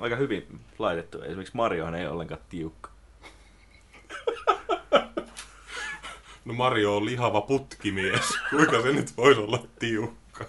aika hyvin laitettu. Esimerkiksi Mariohan ei ollenkaan tiukka. No Mario on lihava putkimies. Kuinka se nyt voisi olla tiukka?